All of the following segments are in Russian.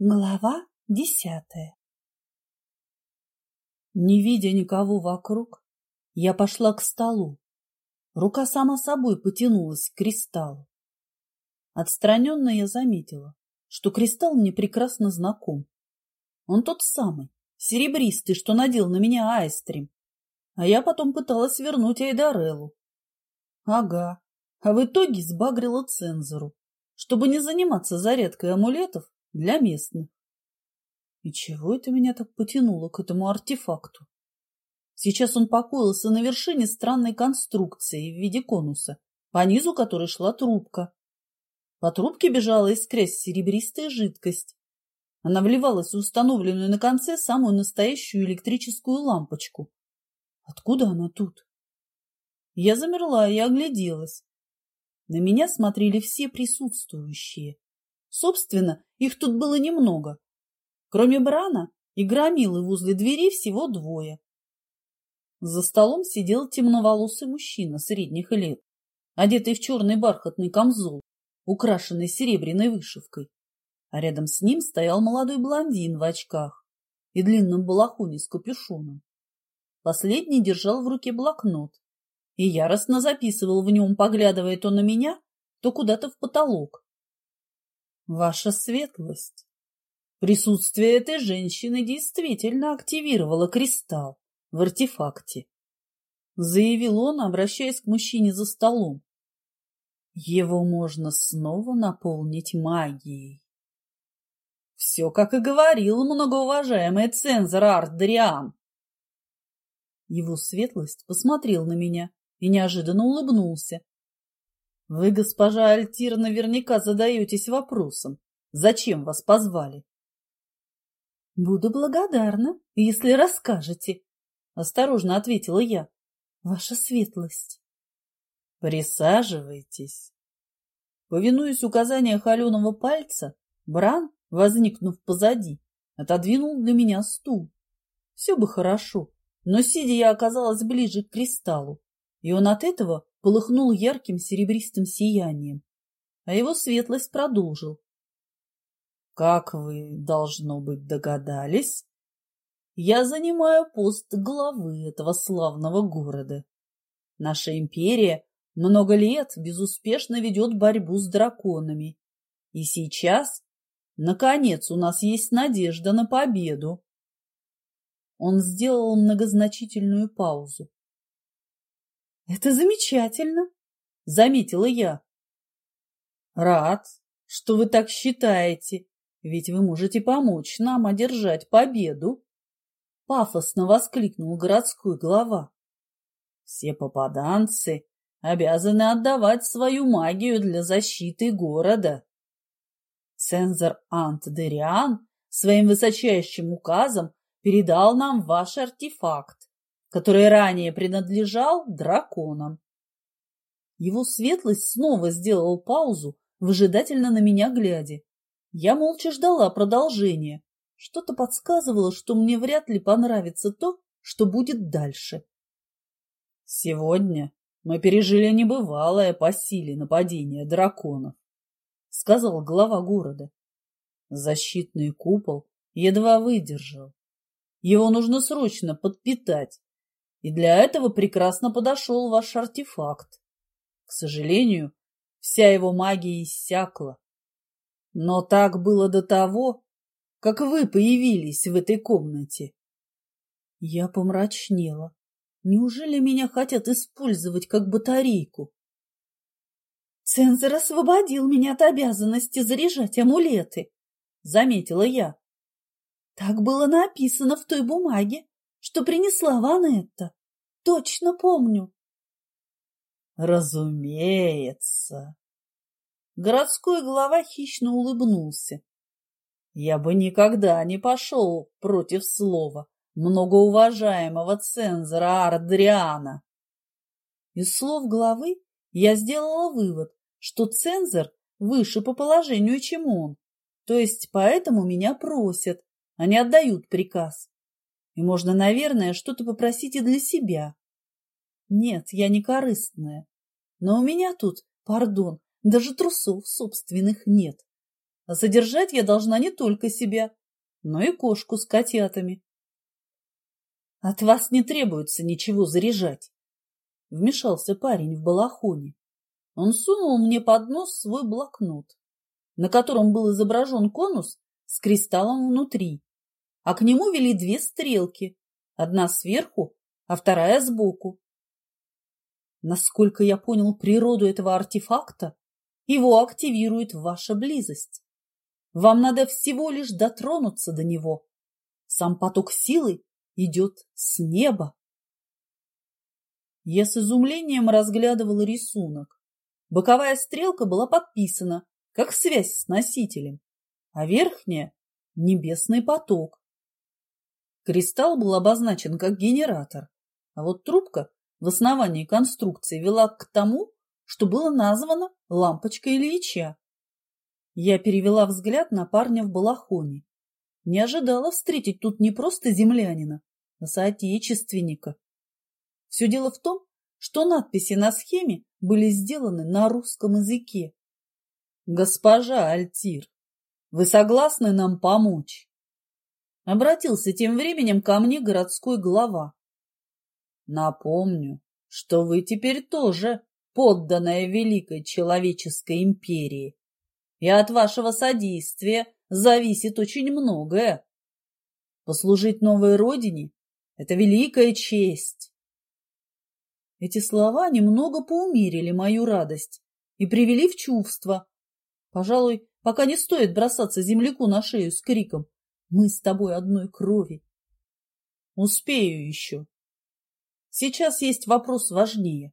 Глава десятая Не видя никого вокруг, я пошла к столу. Рука сама собой потянулась к кристаллу. Отстраненно я заметила, что кристалл мне прекрасно знаком. Он тот самый, серебристый, что надел на меня Айстрим. А я потом пыталась вернуть Айдареллу. Ага, а в итоге сбагрила цензору, чтобы не заниматься зарядкой амулетов для местных. И чего это меня так потянуло к этому артефакту? Сейчас он покоился на вершине странной конструкции в виде конуса, по низу которой шла трубка. По трубке бежала искрясь серебристая жидкость. Она вливалась в установленную на конце самую настоящую электрическую лампочку. Откуда она тут? Я замерла и огляделась. На меня смотрели все присутствующие. Собственно, их тут было немного. Кроме Брана и Громилы возле двери всего двое. За столом сидел темноволосый мужчина средних лет, одетый в черный бархатный камзол, украшенный серебряной вышивкой. А рядом с ним стоял молодой блондин в очках и длинном балахоне с капюшоном. Последний держал в руке блокнот и яростно записывал в нем, поглядывая то на меня, то куда-то в потолок. Ваша светлость, присутствие этой женщины действительно активировало кристалл в артефакте, заявил он, обращаясь к мужчине за столом. Его можно снова наполнить магией. Все, как и говорил многоуважаемый цензор Ардриан. Его светлость посмотрел на меня и неожиданно улыбнулся, вы, госпожа Альтир, наверняка задаетесь вопросом, зачем вас позвали? Буду благодарна, если расскажете, осторожно ответила я. Ваша светлость. Присаживайтесь. Повинуясь указанию холеного пальца, Бран, возникнув позади, отодвинул для меня стул. Все бы хорошо, но сидя я оказалась ближе к кристаллу, и он от этого полыхнул ярким серебристым сиянием, а его светлость продолжил. Как вы, должно быть, догадались, я занимаю пост главы этого славного города. Наша империя много лет безуспешно ведет борьбу с драконами. И сейчас, наконец, у нас есть надежда на победу. Он сделал многозначительную паузу. Это замечательно, заметила я. Рад, что вы так считаете, ведь вы можете помочь нам одержать победу. Пафосно воскликнул городской глава. Все попаданцы обязаны отдавать свою магию для защиты города. Цензор Ант Дериан своим высочайшим указом передал нам ваш артефакт который ранее принадлежал драконам. Его светлость снова сделал паузу, выжидательно на меня глядя. Я молча ждала продолжения. Что-то подсказывало, что мне вряд ли понравится то, что будет дальше. Сегодня мы пережили небывалое по силе нападение драконов, сказал глава города. Защитный купол едва выдержал. Его нужно срочно подпитать и для этого прекрасно подошел ваш артефакт. К сожалению, вся его магия иссякла. Но так было до того, как вы появились в этой комнате. Я помрачнела. Неужели меня хотят использовать как батарейку? Цензор освободил меня от обязанности заряжать амулеты, заметила я. Так было написано в той бумаге, что принесла Ванетта. Точно помню. Разумеется. Городской глава хищно улыбнулся. Я бы никогда не пошел против слова многоуважаемого цензора Ардриана. Из слов главы я сделала вывод, что цензор выше по положению, чем он, то есть поэтому меня просят, а не отдают приказ. И можно, наверное, что-то попросить и для себя. Нет, я не корыстная. Но у меня тут, пардон, даже трусов собственных нет. а содержать я должна не только себя, но и кошку с котятами. От вас не требуется ничего заряжать. Вмешался парень в балахоне. Он сунул мне под нос свой блокнот, на котором был изображен конус с кристаллом внутри, а к нему вели две стрелки, одна сверху, а вторая сбоку. Насколько я понял природу этого артефакта, его активирует ваша близость. Вам надо всего лишь дотронуться до него. Сам поток силы идет с неба. Я с изумлением разглядывала рисунок. Боковая стрелка была подписана, как связь с носителем, а верхняя – небесный поток. Кристалл был обозначен как генератор, а вот трубка в основании конструкции вела к тому, что было названо лампочкой Ильича. Я перевела взгляд на парня в балахоне. Не ожидала встретить тут не просто землянина, а соотечественника. Все дело в том, что надписи на схеме были сделаны на русском языке. «Госпожа Альтир, вы согласны нам помочь?» Обратился тем временем ко мне городской глава. Напомню, что вы теперь тоже подданная Великой Человеческой Империи, и от вашего содействия зависит очень многое. Послужить новой родине – это великая честь. Эти слова немного поумерили мою радость и привели в чувство. Пожалуй, пока не стоит бросаться земляку на шею с криком «Мы с тобой одной крови». Успею еще. Сейчас есть вопрос важнее.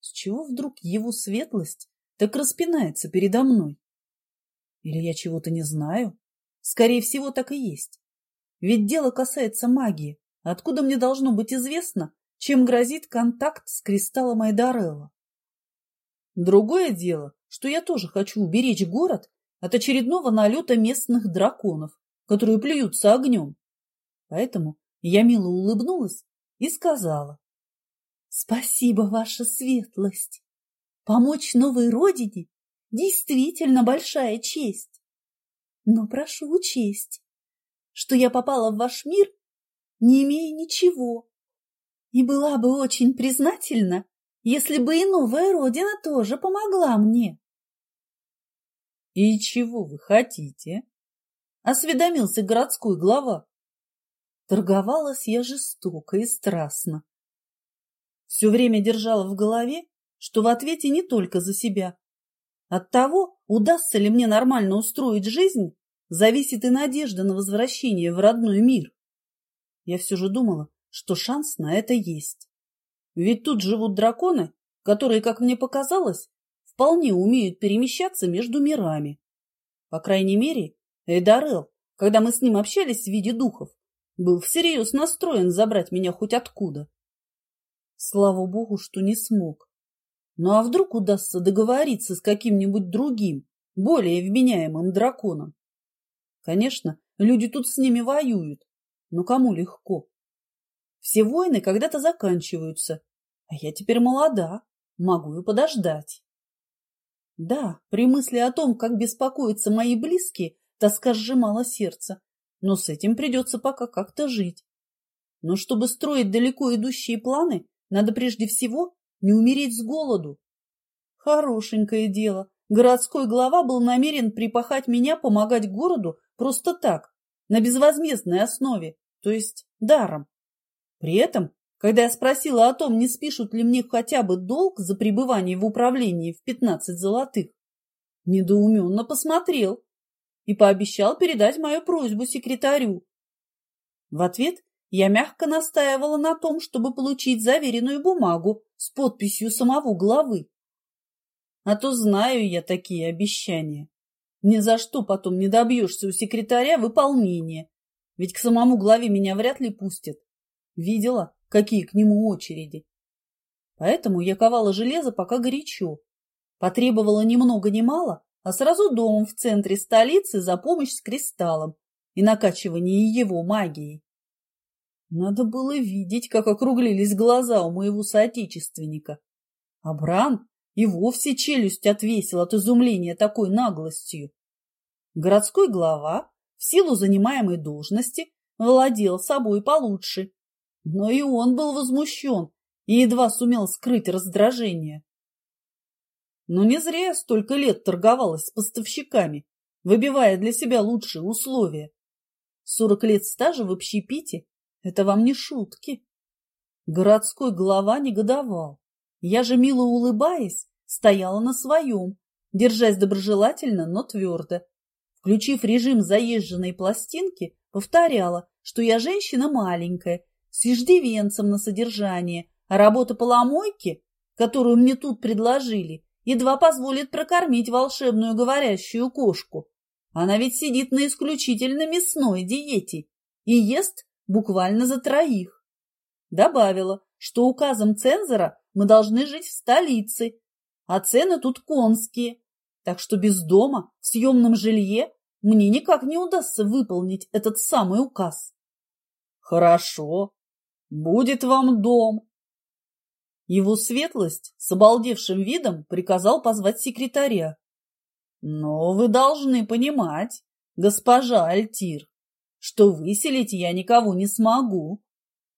С чего вдруг его светлость так распинается передо мной? Или я чего-то не знаю? Скорее всего, так и есть. Ведь дело касается магии. Откуда мне должно быть известно, чем грозит контакт с кристаллом Айдарелла? Другое дело, что я тоже хочу уберечь город от очередного налета местных драконов, которые плюются огнем. Поэтому я мило улыбнулась и сказала. Спасибо, ваша светлость. Помочь новой родине действительно большая честь. Но прошу учесть, что я попала в ваш мир, не имея ничего, и была бы очень признательна, если бы и новая родина тоже помогла мне. — И чего вы хотите? — осведомился городской глава. Торговалась я жестоко и страстно все время держала в голове, что в ответе не только за себя. От того, удастся ли мне нормально устроить жизнь, зависит и надежда на возвращение в родной мир. Я все же думала, что шанс на это есть. Ведь тут живут драконы, которые, как мне показалось, вполне умеют перемещаться между мирами. По крайней мере, Эйдарел, когда мы с ним общались в виде духов, был всерьез настроен забрать меня хоть откуда. Слава богу, что не смог. Ну а вдруг удастся договориться с каким-нибудь другим, более вменяемым драконом? Конечно, люди тут с ними воюют, но кому легко? Все войны когда-то заканчиваются, а я теперь молода, могу и подождать. Да, при мысли о том, как беспокоятся мои близкие, тоска сжимала сердце, но с этим придется пока как-то жить. Но чтобы строить далеко идущие планы, надо прежде всего не умереть с голоду. Хорошенькое дело. Городской глава был намерен припахать меня помогать городу просто так, на безвозмездной основе, то есть даром. При этом, когда я спросила о том, не спишут ли мне хотя бы долг за пребывание в управлении в пятнадцать золотых, недоуменно посмотрел и пообещал передать мою просьбу секретарю. В ответ я мягко настаивала на том, чтобы получить заверенную бумагу с подписью самого главы. А то знаю я такие обещания. Ни за что потом не добьешься у секретаря выполнения, ведь к самому главе меня вряд ли пустят. Видела, какие к нему очереди. Поэтому я ковала железо пока горячо. Потребовала ни много ни мало, а сразу дом в центре столицы за помощь с кристаллом и накачивание его магией. Надо было видеть, как округлились глаза у моего соотечественника. А Бран и вовсе челюсть отвесил от изумления такой наглостью. Городской глава в силу занимаемой должности владел собой получше. Но и он был возмущен и едва сумел скрыть раздражение. Но не зря я столько лет торговалась с поставщиками, выбивая для себя лучшие условия. Сорок лет стажа в общепите – это вам не шутки. Городской глава негодовал. Я же, мило улыбаясь, стояла на своем, держась доброжелательно, но твердо. Включив режим заезженной пластинки, повторяла, что я женщина маленькая, с иждивенцем на содержание, а работа поломойки, которую мне тут предложили, едва позволит прокормить волшебную говорящую кошку. Она ведь сидит на исключительно мясной диете и ест буквально за троих. Добавила, что указом цензора мы должны жить в столице, а цены тут конские, так что без дома, в съемном жилье, мне никак не удастся выполнить этот самый указ. Хорошо, будет вам дом. Его светлость с обалдевшим видом приказал позвать секретаря. Но вы должны понимать, госпожа Альтир, что выселить я никого не смогу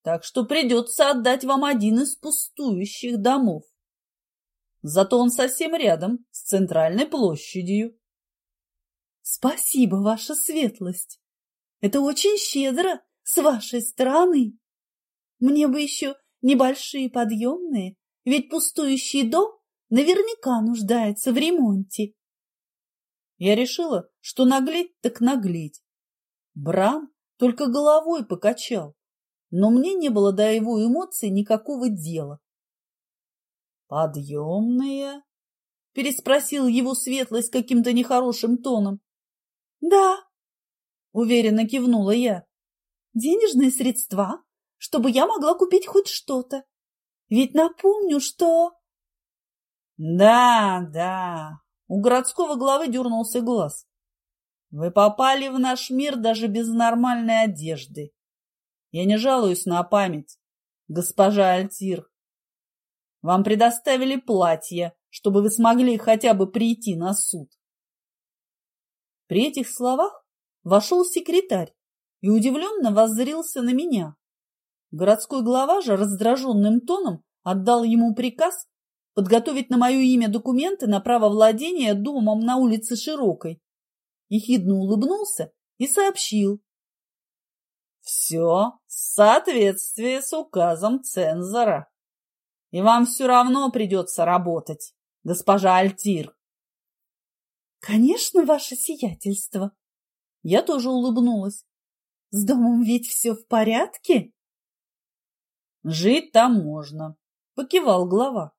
так что придется отдать вам один из пустующих домов. Зато он совсем рядом с центральной площадью. Спасибо, ваша светлость. Это очень щедро с вашей стороны. Мне бы еще небольшие подъемные, ведь пустующий дом наверняка нуждается в ремонте. Я решила, что наглеть так наглеть. Бран только головой покачал но мне не было до его эмоций никакого дела. «Подъемные?» – переспросил его светлость каким-то нехорошим тоном. «Да», – уверенно кивнула я. «Денежные средства, чтобы я могла купить хоть что-то. Ведь напомню, что...» «Да, да», – у городского главы дернулся глаз. «Вы попали в наш мир даже без нормальной одежды. Я не жалуюсь на память, госпожа Альтир. Вам предоставили платье, чтобы вы смогли хотя бы прийти на суд. При этих словах вошел секретарь и удивленно воззрился на меня. Городской глава же раздраженным тоном отдал ему приказ подготовить на мое имя документы на право владения домом на улице Широкой. Ехидно улыбнулся и сообщил, все в соответствии с указом цензора. И вам все равно придется работать, госпожа Альтир. Конечно, ваше сиятельство. Я тоже улыбнулась. С домом ведь все в порядке? Жить там можно, покивал глава.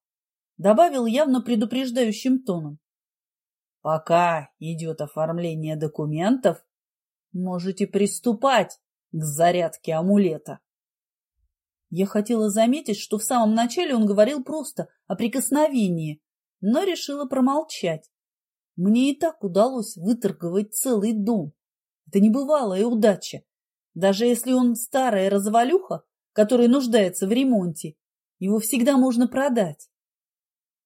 Добавил явно предупреждающим тоном. Пока идет оформление документов, можете приступать к зарядке амулета. Я хотела заметить, что в самом начале он говорил просто о прикосновении, но решила промолчать. Мне и так удалось выторговать целый дом. Это небывалая удача. Даже если он старая развалюха, которая нуждается в ремонте, его всегда можно продать.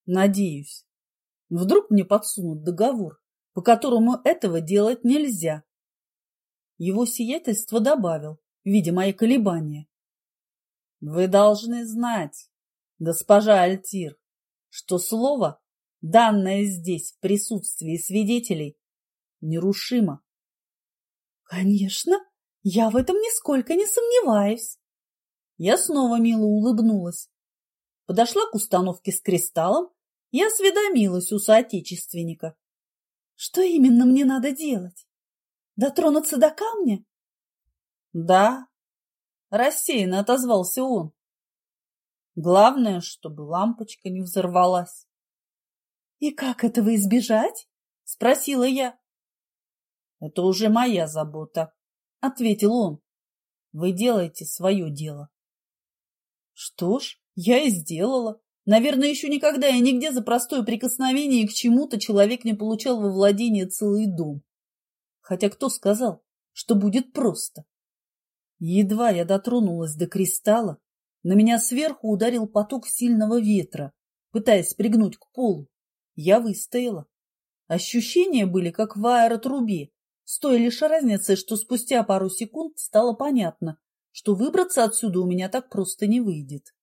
Надеюсь. Вдруг мне подсунут договор, по которому этого делать нельзя. Его сиятельство добавил, видя мои колебания. Вы должны знать, госпожа Альтир, что слово, данное здесь в присутствии свидетелей, нерушимо. Конечно, я в этом нисколько не сомневаюсь. Я снова мило улыбнулась. Подошла к установке с кристаллом и осведомилась у соотечественника. Что именно мне надо делать? Дотронуться до камня? Да, рассеянно отозвался он. Главное, чтобы лампочка не взорвалась. И как этого избежать? Спросила я. Это уже моя забота, ответил он. Вы делаете свое дело. Что ж, я и сделала. Наверное, еще никогда и нигде за простое прикосновение к чему-то человек не получал во владение целый дом. Хотя кто сказал, что будет просто? Едва я дотронулась до кристалла, на меня сверху ударил поток сильного ветра, пытаясь пригнуть к полу. Я выстояла. Ощущения были, как в аэротрубе, С той лишь разницей, что спустя пару секунд стало понятно, что выбраться отсюда у меня так просто не выйдет.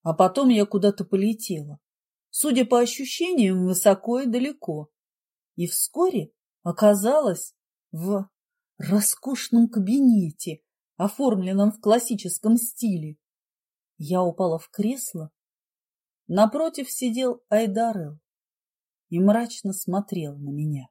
А потом я куда-то полетела, судя по ощущениям, высоко и далеко, и вскоре оказалась в роскошном кабинете, оформленном в классическом стиле. Я упала в кресло. Напротив сидел Айдарел и мрачно смотрел на меня.